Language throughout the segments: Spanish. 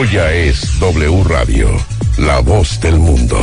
Tuya es W Radio, la voz del mundo.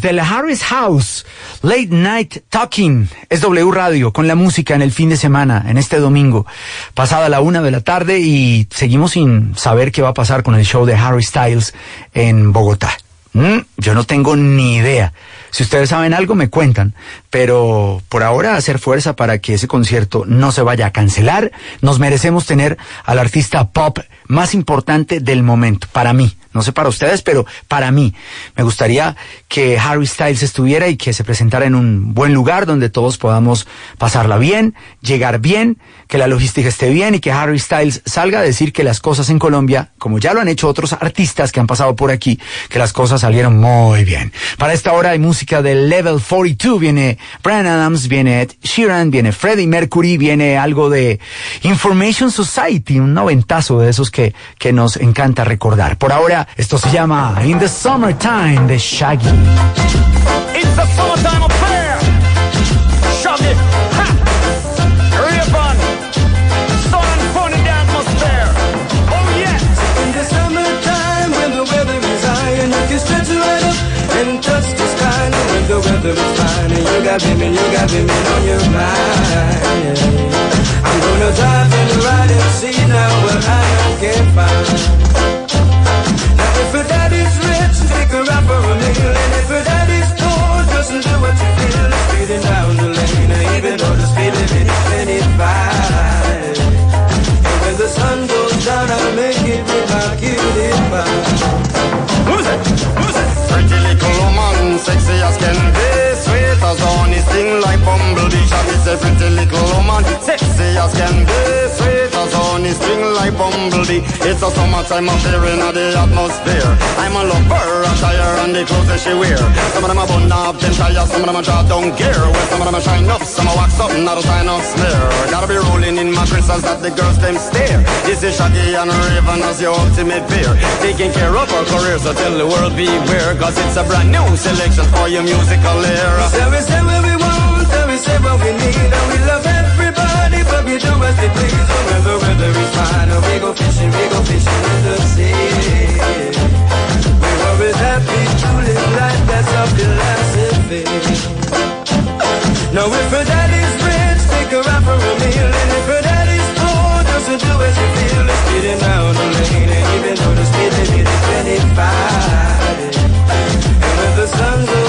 De la Harris House, Late Night Talking, es W Radio con la música en el fin de semana, en este domingo, pasada la una de la tarde y seguimos sin saber qué va a pasar con el show de Harry Styles en Bogotá. Mm, yo no tengo ni idea. Si ustedes saben algo, me cuentan. Pero por ahora hacer fuerza para que ese concierto no se vaya a cancelar. Nos merecemos tener al artista pop más importante del momento, para mí. No sé para ustedes, pero para mí. Me gustaría que Harry Styles estuviera y que se presentara en un buen lugar donde todos podamos pasarla bien, llegar bien, que la logística esté bien y que Harry Styles salga a decir que las cosas en Colombia, como ya lo han hecho otros artistas que han pasado por aquí, que las cosas salieron muy bien. Para esta hora hay música de Level 42, viene Brian Adams, viene Ed Sheeran, viene Freddie Mercury, viene algo de Information Society, un noventazo de esos que, que nos encanta recordar. Por ahora, esto se llama In the Summertime de Shaggy. It's a summertime affair. Shaggy, ha, Rayvon, sun and fun in the atmosphere. Oh yes. In the summertime when the weather is high and you can stretch right up and touch the sky. And when the weather is fine and you got women, you got women on your mind. I'm gonna drive and ride and see now what I can find. If her daddy's rich, her out for a meal. And if her daddy's poor, just do what you feel. Speeding down the lane, even though the speed limit is 25. And when the sun goes down, I'll make it with my cutie pie. Who's it? Who's it? Pretty little woman, sexy as can be, sweet as honey, sting like bumblebee. Shaggy say pretty little woman, sexy as can be, sweet as honey, sting bumblebee. It's a summertime affair in the atmosphere. I'm a lover, a tire, and the clothes that she wear. Some of them are bun up, them tires, some of them are down gear. Well, some of them are shine up, some are wax up, not a sign of smear. Gotta be rolling in my crystals that the girls them stare. This is Shaggy and Raven as your ultimate peer. Taking care of our career, so tell the world beware. Cause it's a brand new selection for your musical era. So we say what we want, and we say what we need, and we love everybody, but we do as we please. Wherever weather is fine, we go fishing, we go fishing in the sea. We're always happy to live life, that's our philosophy. Now if her daddy's rich, take her out for a meal, and if her daddy's poor, to do as you feel, let's down the lane, and even though the speed limit is 25. And when the sun goes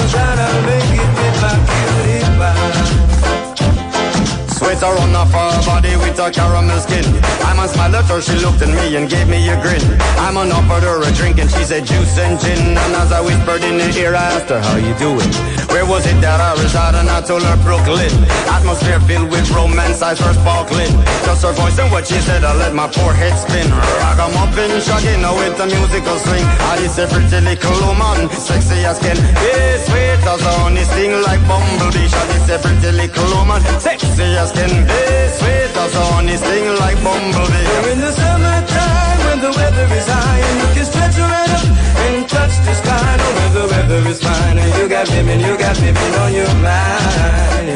Sweat her on off her body with her caramel skin. I'm on smile at her, she looked at me and gave me a grin. I'm on offered her a drink and she said juice and gin. And as I whispered in her ear, I asked her, how you doing? Where was it that I resided? And I told her Brooklyn. Atmosphere filled with romance, eyes were sparkling. Just her voice and what she said, I let my poor head spin. Ragamuffin, shagging her with the musical swing. I a pretty little woman, sexy as can be. Sweet as honey, sting like bumblebee. She a pretty little woman, sexy as can be. Sweet as honey, sting like bumblebee. We're in the summertime when the weather is high and you can stretch right up and touch the sky. No, when the weather is fine and you got women, you got women on your mind.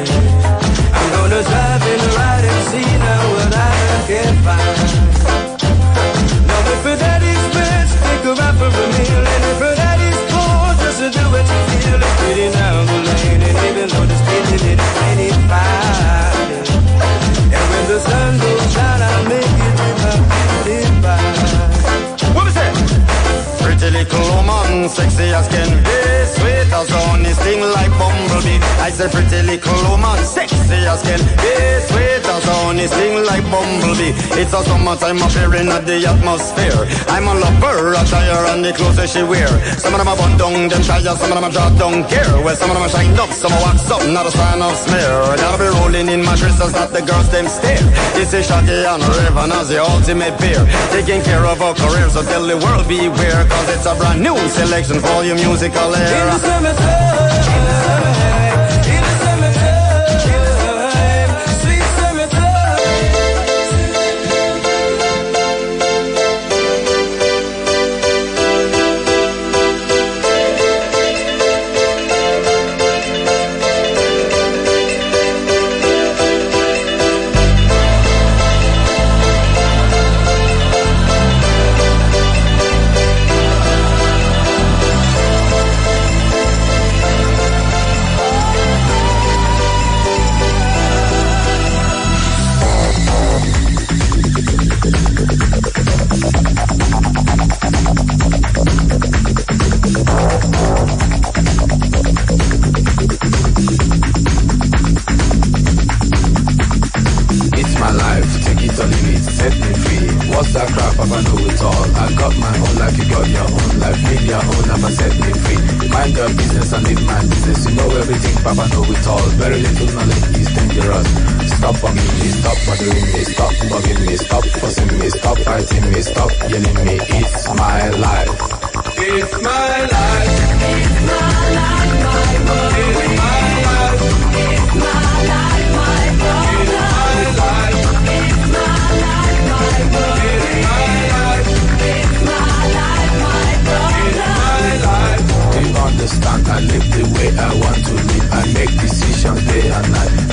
I said pretty little oh, woman, sexy as can be, sweet as honey, sting like bumblebee. It's a summertime affair at the atmosphere. I'm a lover, a tire and the clothes that she wear. Some of them are bun down, them tires, some of them are draw down gear. Well, some of them are shined up, some are wax up, not a sign of smear. Gotta be rolling in my mattresses that the girls them stare. This is Shaggy and Raven as the ultimate peer. Taking care of our career, so tell the world beware. Cause it's a brand new selection for your musical era In the summertime, bothering me, stop bugging me, stop fussing me, stop fighting me, stop yelling me. It's my life. It's my life. It's my life, my world. It's my life. It's my life, my brother. It's my life. It's my life, my world. It's my life. It's my life, my brother. It's my life. You understand? I live the way I want to live. I make decisions day and night.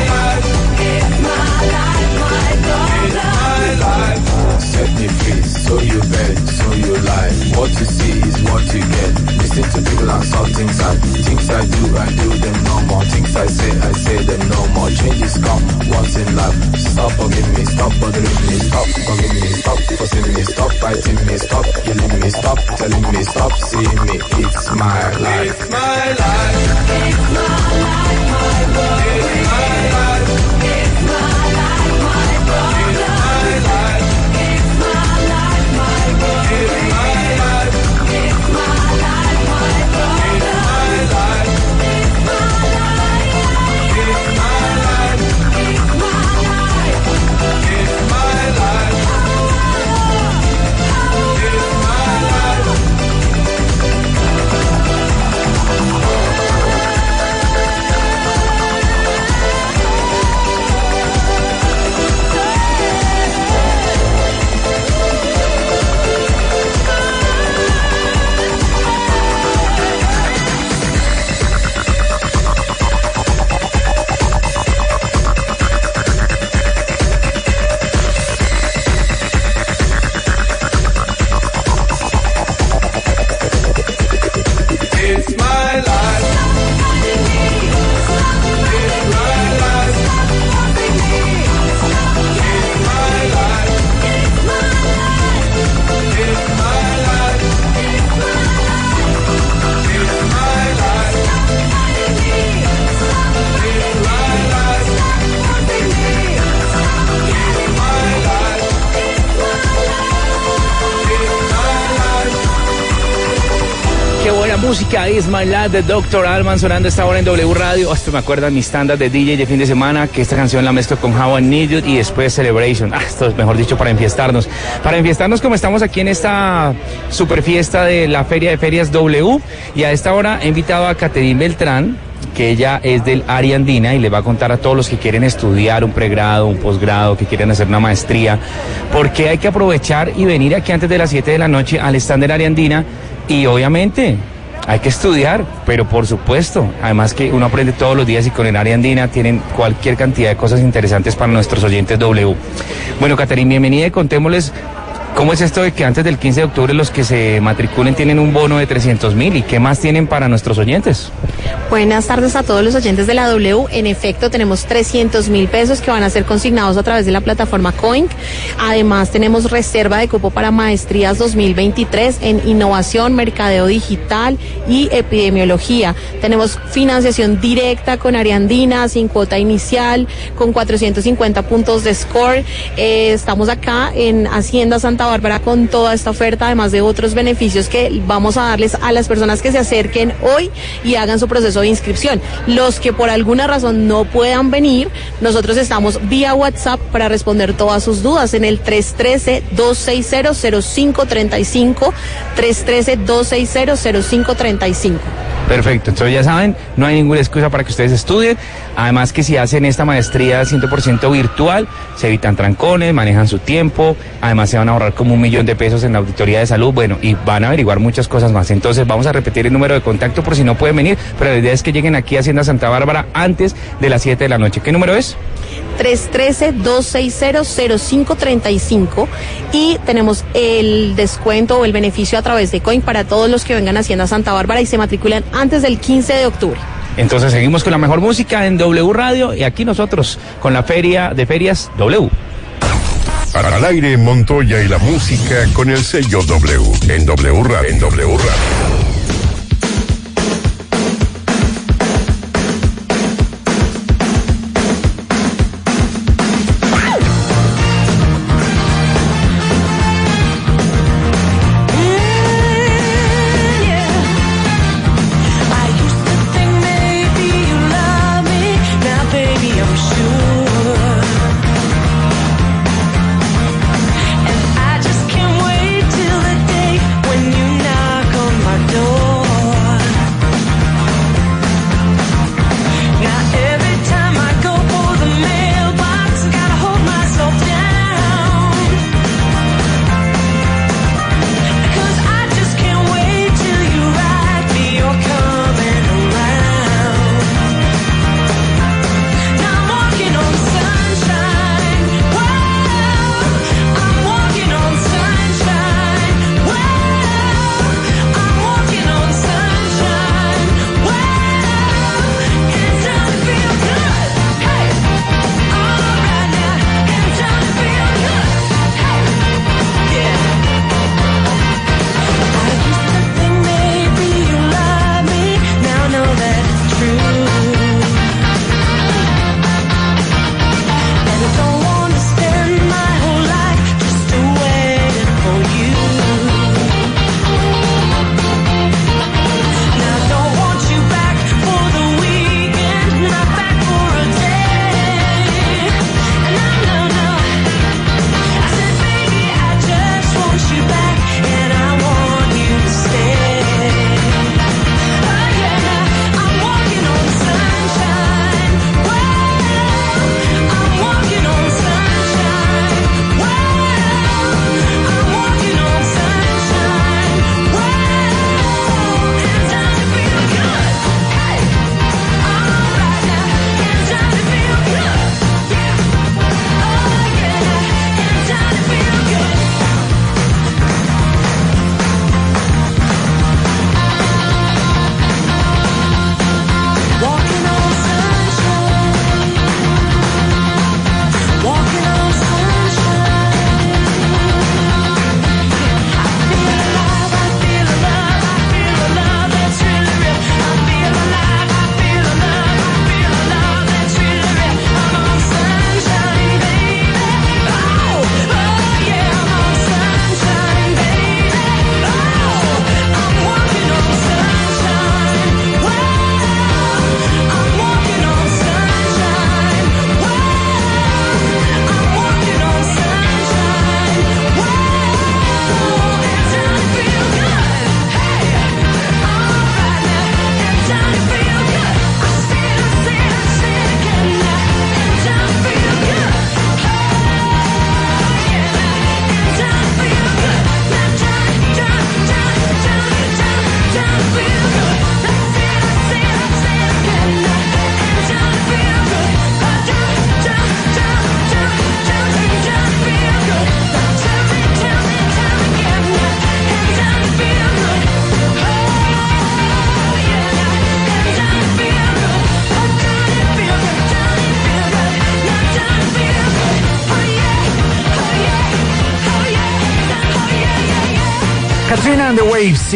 in my life. Set me free, so you bend, so you lie. What you see is what you get. Listen to people like saw things I things I do, I do them no more. Things I say, I say them no more. Changes come once in life. Stop forgive me, stop bothering me, stop forgive me, stop forcing me, stop fighting me, stop killing me, stop telling me, stop seeing me. It's my life. It's my life. It's my life. My life. De Dr. Alman sonando esta hora en W Radio. Esto me acuerda mis tandas de DJ de fin de semana, que esta canción la mezclo con How I Need You y después Celebration. Ah, esto es mejor dicho para enfiestarnos. Para enfiestarnos como estamos aquí en esta super fiesta de la Feria de Ferias W. Y a esta hora he invitado a Caterine Beltrán, que ella es del área andina y le va a contar a todos los que quieren estudiar un pregrado, un posgrado, que quieren hacer una maestría, porque hay que aprovechar y venir aquí antes de las 7 de la noche al stand del área andina y obviamente hay que estudiar, pero por supuesto, además que uno aprende todos los días y con el área andina tienen cualquier cantidad de cosas interesantes para nuestros oyentes W. Bueno, Caterín, bienvenida y contémosles ¿Cómo es esto de que antes del 15 de octubre los que se matriculen tienen un bono de 300 mil y qué más tienen para nuestros oyentes? Buenas tardes a todos los oyentes de la W. En efecto, tenemos 300 mil pesos que van a ser consignados a través de la plataforma Coin. Además, tenemos reserva de cupo para maestrías 2023 en innovación, mercadeo digital y epidemiología. Tenemos financiación directa con Ariandina, sin cuota inicial, con 450 puntos de score. Eh, estamos acá en Hacienda Santa Bárbara con toda esta oferta, además de otros beneficios que vamos a darles a las personas que se acerquen hoy y hagan su proceso de inscripción. Los que por alguna razón no puedan venir, nosotros estamos vía WhatsApp para responder todas sus dudas en el 313-260-0535, 313-260-0535. Perfecto, entonces ya saben, no hay ninguna excusa para que ustedes estudien. Además que si hacen esta maestría 100% virtual, se evitan trancones, manejan su tiempo, además se van a ahorrar como un millón de pesos en la auditoría de salud, bueno, y van a averiguar muchas cosas más. Entonces vamos a repetir el número de contacto por si no pueden venir, pero la idea es que lleguen aquí a Hacienda Santa Bárbara antes de las 7 de la noche. ¿Qué número es? 313-260-0535 y tenemos el descuento o el beneficio a través de Coin para todos los que vengan a Hacienda Santa Bárbara y se matriculan antes del 15 de octubre. Entonces seguimos con la mejor música en W Radio y aquí nosotros con la feria de ferias W. Para el aire Montoya y la música con el sello W en W Radio. En W Radio.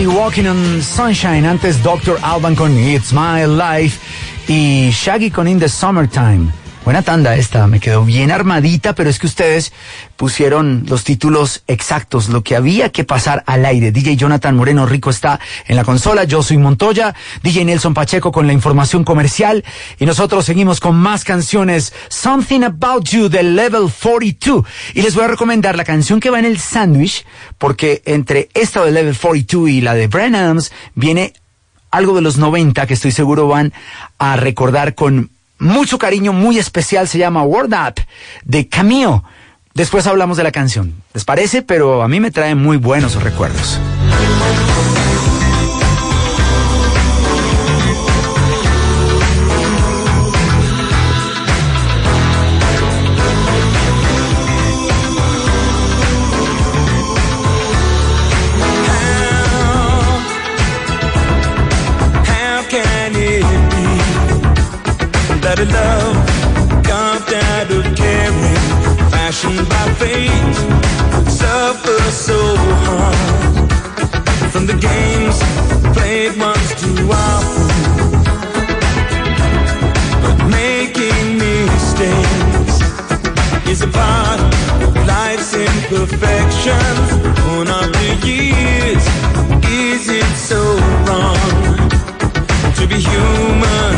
Walking on Sunshine. Antes Dr. Alban con It's My Life y Shaggy con In the Summertime. Buena tanda esta, me quedó bien armadita, pero es que ustedes pusieron los títulos exactos, lo que había que pasar al aire. DJ Jonathan Moreno Rico está en la consola, yo soy Montoya, DJ Nelson Pacheco con la información comercial y nosotros seguimos con más canciones. Something About You de Level 42. Y les voy a recomendar la canción que va en el sándwich, porque entre esta de Level 42 y la de Brian Adams viene algo de los 90 que estoy seguro van a recordar con mucho cariño, muy especial, se llama Word Up de Camille. Después hablamos de la canción. ¿Les parece? Pero a mí me trae muy buenos recuerdos. Imperfections. On the years, is it so wrong? to be human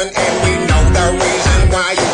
and we know the reason why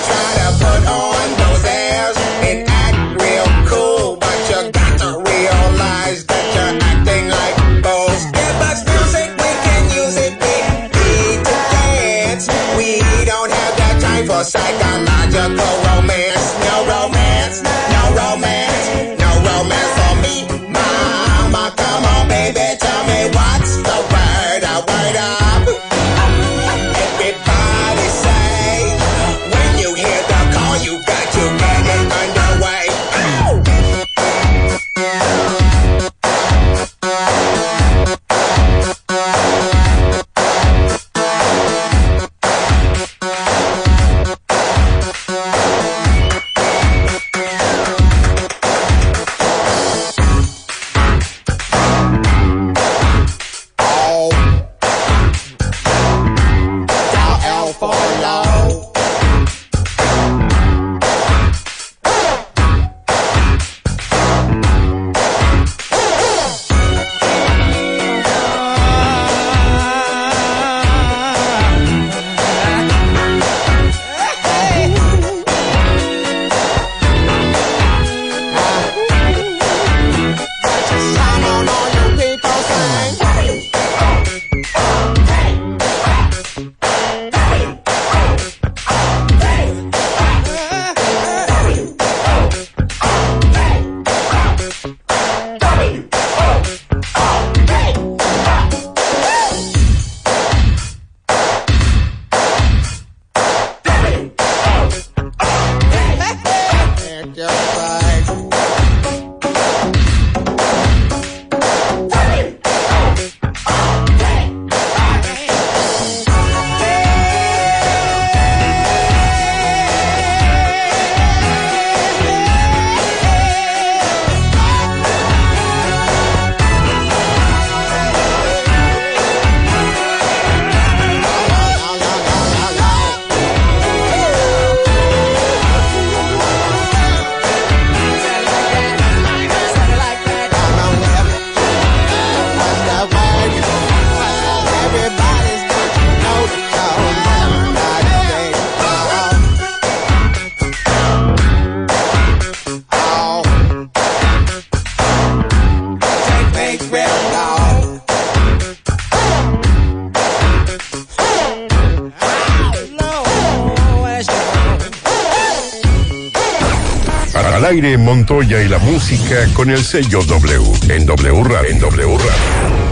Montoya y la música con el sello W en W Radio. En w Radio.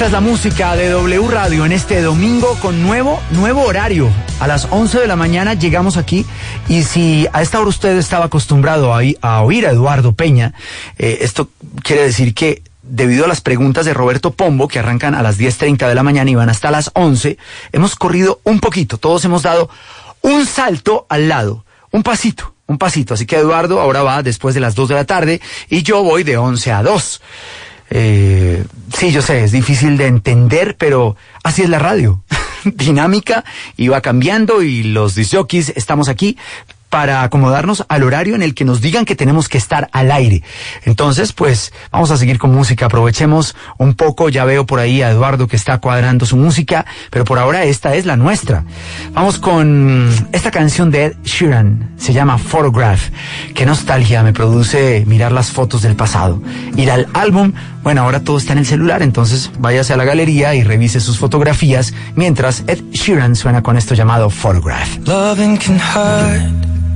Esta es la música de W Radio en este domingo con nuevo, nuevo horario. A las 11 de la mañana llegamos aquí y si a esta hora usted estaba acostumbrado a, oír a Eduardo Peña, eh, esto quiere decir que debido a las preguntas de Roberto Pombo, que arrancan a las 10.30 de la mañana y van hasta las 11, hemos corrido un poquito, todos hemos dado un salto al lado, un pasito, un pasito. Así que Eduardo ahora va después de las 2 de la tarde y yo voy de 11 a 2. Eh, sí, yo sé, es difícil de entender, pero así es la radio. Dinámica y va cambiando y los disjockeys estamos aquí para acomodarnos al horario en el que nos digan que tenemos que estar al aire. Entonces, pues vamos a seguir con música. Aprovechemos un poco. Ya veo por ahí a Eduardo que está cuadrando su música, pero por ahora esta es la nuestra. Vamos con esta canción de Ed Sheeran. Se llama Photograph. Qué nostalgia me produce mirar las fotos del pasado. Ir al álbum. Bueno, ahora todo está en el celular, entonces váyase a la galería y revise sus fotografías mientras Ed Sheeran suena con esto llamado Photograph.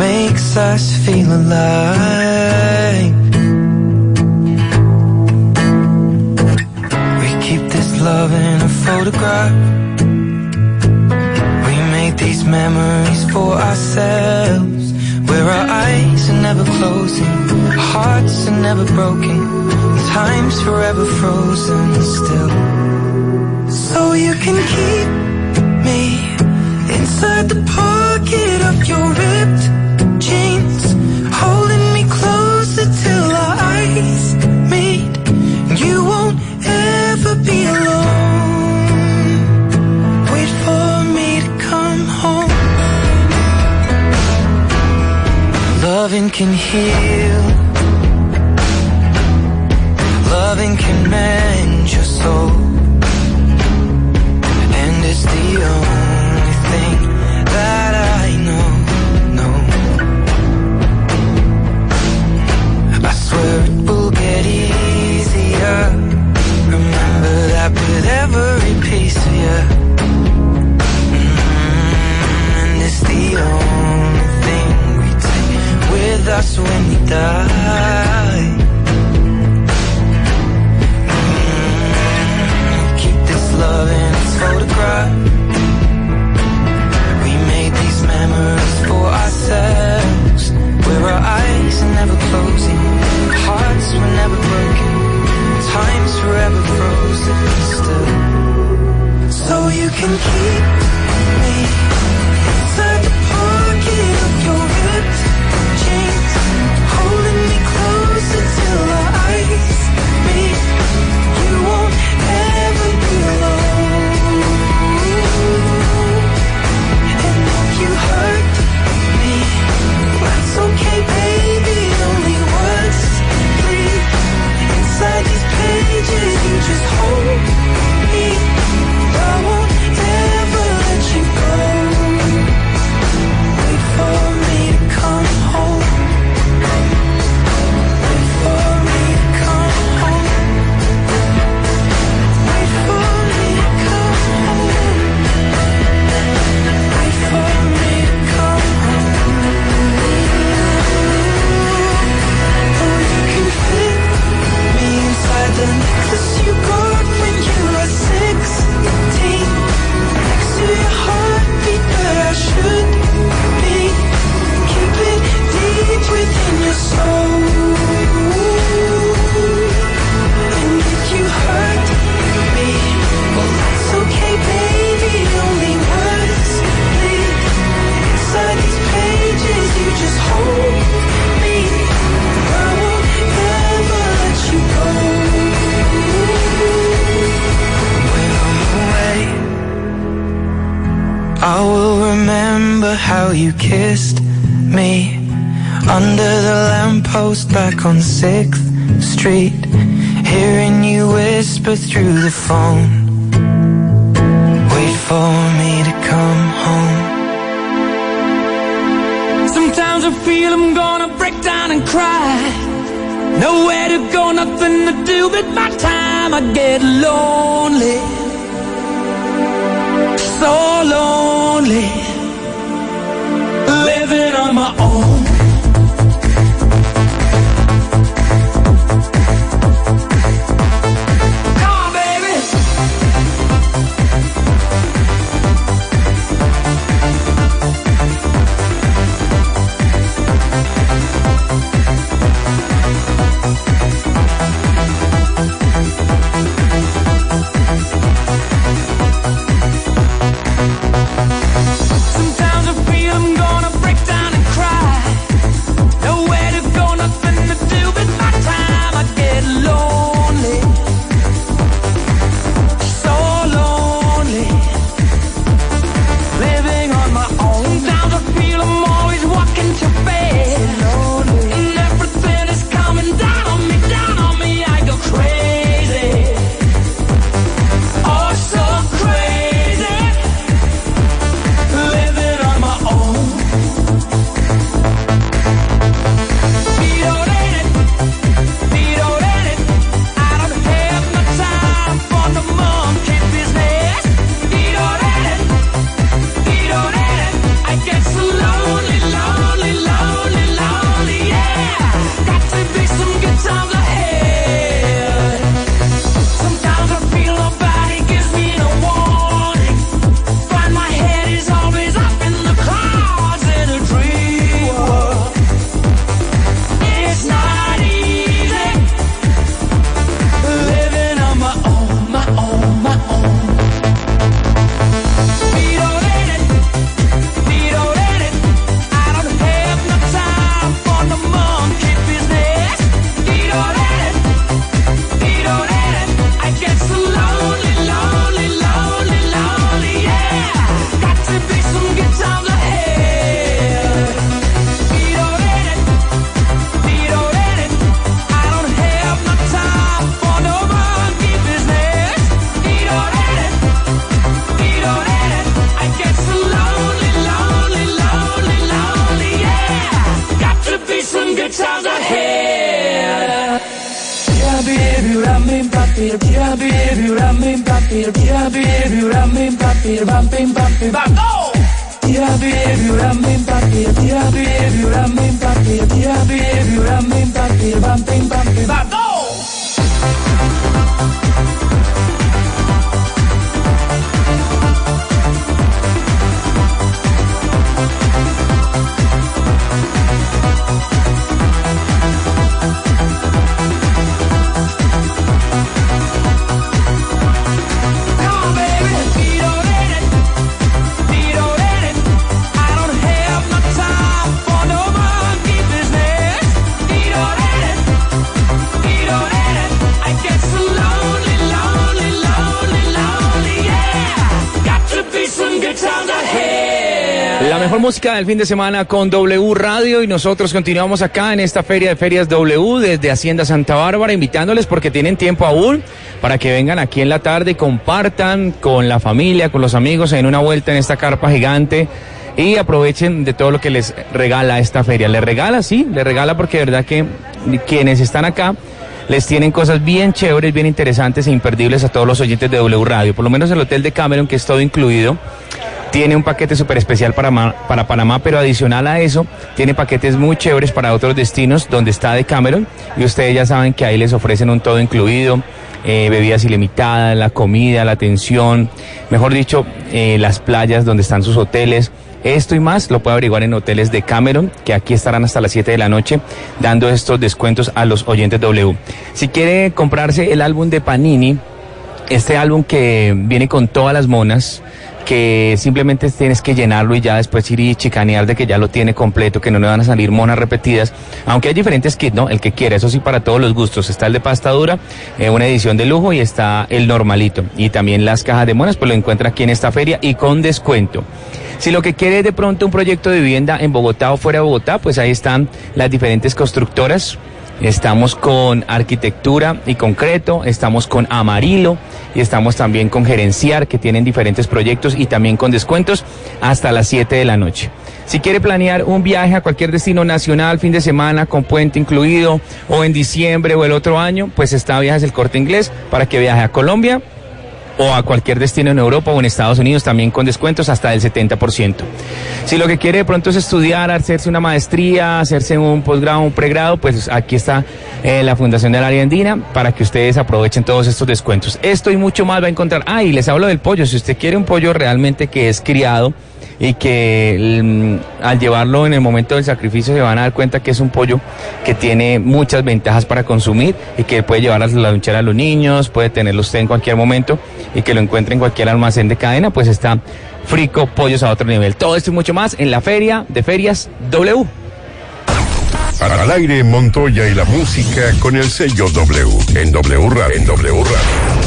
makes us feel alive. We keep this love in a photograph. We make these memories for ourselves. Where our eyes are never closing, hearts are never broken, time's forever frozen still. So you can keep me inside the pocket Loving can heal. Loving can mend your soul. Mm, Keep this love in its photograph. We made these memories for ourselves. Where our eyes are never closing, hearts were never broken, time's forever frozen still. So you can keep feel I'm gonna break down and cry. Nowhere to go, nothing to do but my time. I get lonely, so lonely, living on my own. Mejor música del fin de semana con W Radio y nosotros continuamos acá en esta feria de ferias W desde Hacienda Santa Bárbara invitándoles porque tienen tiempo aún para que vengan aquí en la tarde y compartan con la familia, con los amigos en una vuelta en esta carpa gigante y aprovechen de todo lo que les regala esta feria. Les regala, sí, les regala porque de verdad que quienes están acá les tienen cosas bien chéveres, bien interesantes e imperdibles a todos los oyentes de W Radio. Por lo menos el hotel de Cameron, que es todo incluido, tiene un paquete súper especial para, para Panamá, pero adicional a eso, tiene paquetes muy chéveres para otros destinos donde está de Cameron. Y ustedes ya saben que ahí les ofrecen un todo incluido, eh, bebidas ilimitadas, la comida, la atención, mejor dicho, eh, las playas donde están sus hoteles. Esto y más lo puede averiguar en hoteles de Cameron, que aquí estarán hasta las 7 de la noche, dando estos descuentos a los oyentes W. Si quiere comprarse el álbum de Panini, este álbum que viene con todas las monas, que simplemente tienes que llenarlo y ya después ir y chicanear de que ya lo tiene completo, que no le van a salir monas repetidas, aunque hay diferentes kits, ¿no? El que quiera, eso sí para todos los gustos. Está el de pasta dura, eh, una edición de lujo y está el normalito. Y también las cajas de monas, pues lo encuentra aquí en esta feria y con descuento. Si lo que quiere es de pronto un proyecto de vivienda en Bogotá o fuera de Bogotá, pues ahí están las diferentes constructoras estamos con arquitectura y concreto, estamos con Amarillo y estamos también con Gerenciar, que tienen diferentes proyectos y también con descuentos hasta las 7 de la noche. Si quiere planear un viaje a cualquier destino nacional, fin de semana, con puente incluido, o en diciembre o el otro año, pues está Viajes el Corte Inglés para que viaje a Colombia o a cualquier destino en Europa o en Estados Unidos también con descuentos hasta del 70%. Si lo que quiere de pronto es estudiar, hacerse una maestría, hacerse un posgrado, un pregrado, pues aquí está eh, la Fundación de la Área Andina para que ustedes aprovechen todos estos descuentos. Esto y mucho más va a encontrar. Ah, y les hablo del pollo. Si usted quiere un pollo realmente que es criado, y que mm, al llevarlo en el momento del sacrificio se van a dar cuenta que es un pollo que tiene muchas ventajas para consumir y que puede llevar la lonchera a los niños, puede tenerlo usted en cualquier momento y que lo encuentre en cualquier almacén de cadena, pues está Frico Pollos a otro nivel. Todo esto y mucho más en la feria de ferias W. Al aire Montoya y la música con el sello W en W Radio. En W Radio.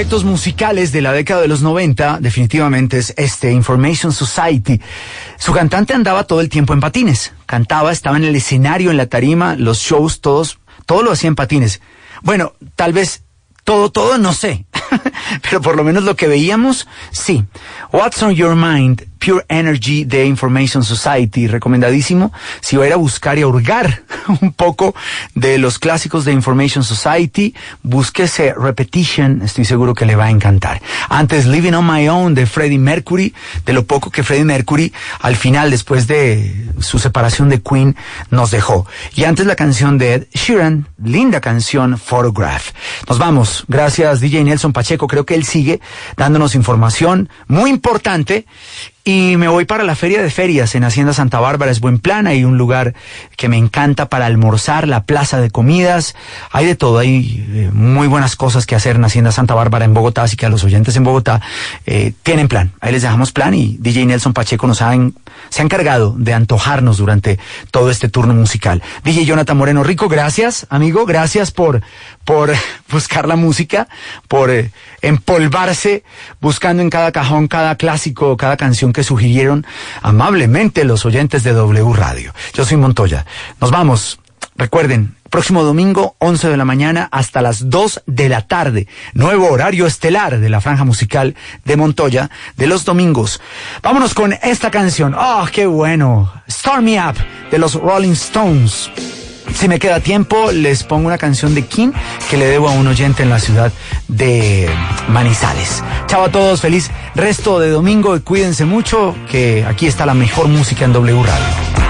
Proyectos musicales de la década de los 90, definitivamente es este Information Society. Su cantante andaba todo el tiempo en patines. Cantaba, estaba en el escenario, en la tarima, los shows, todos, todo lo hacía en patines. Bueno, tal vez todo, todo, no sé. Pero por lo menos lo que veíamos, sí. What's on Your Mind Pure Energy de Information Society, recomendadísimo. Si va a ir a buscar y a hurgar un poco de los clásicos de Information Society, búsquese Repetition, estoy seguro que le va a encantar. Antes Living on My Own de Freddie Mercury, de lo poco que Freddie Mercury al final, después de su separación de Queen, nos dejó. Y antes la canción de Ed Sheeran, linda canción, Photograph. Nos vamos. Gracias DJ Nelson Pacheco, creo que él sigue dándonos información muy importante y me voy para la feria de ferias. En Hacienda Santa Bárbara, es buen plan, hay un lugar que me encanta para almorzar, la plaza de comidas, hay de todo, hay eh, muy buenas cosas que hacer en Hacienda Santa Bárbara en Bogotá, así que a los oyentes en Bogotá eh, tienen plan, ahí les dejamos plan y DJ Nelson Pacheco nos ha en- se ha encargado de antojarnos durante todo este turno musical. DJ Jonathan Moreno Rico, gracias, amigo, gracias por, por buscar la música, por eh, empolvarse buscando en cada cajón cada clásico, cada canción que sugirieron amablemente los oyentes de W Radio. Yo soy Montoya. Nos vamos. Recuerden, próximo domingo, 11 de la mañana hasta las 2 de la tarde. Nuevo horario estelar de la franja musical de Montoya de los domingos. Vámonos con esta canción. ¡Oh, qué bueno! Start Me Up de los Rolling Stones. Si me queda tiempo, les pongo una canción de King que le debo a un oyente en la ciudad de Manizales. Chao a todos, feliz resto de domingo y cuídense mucho, que aquí está la mejor música en W Radio.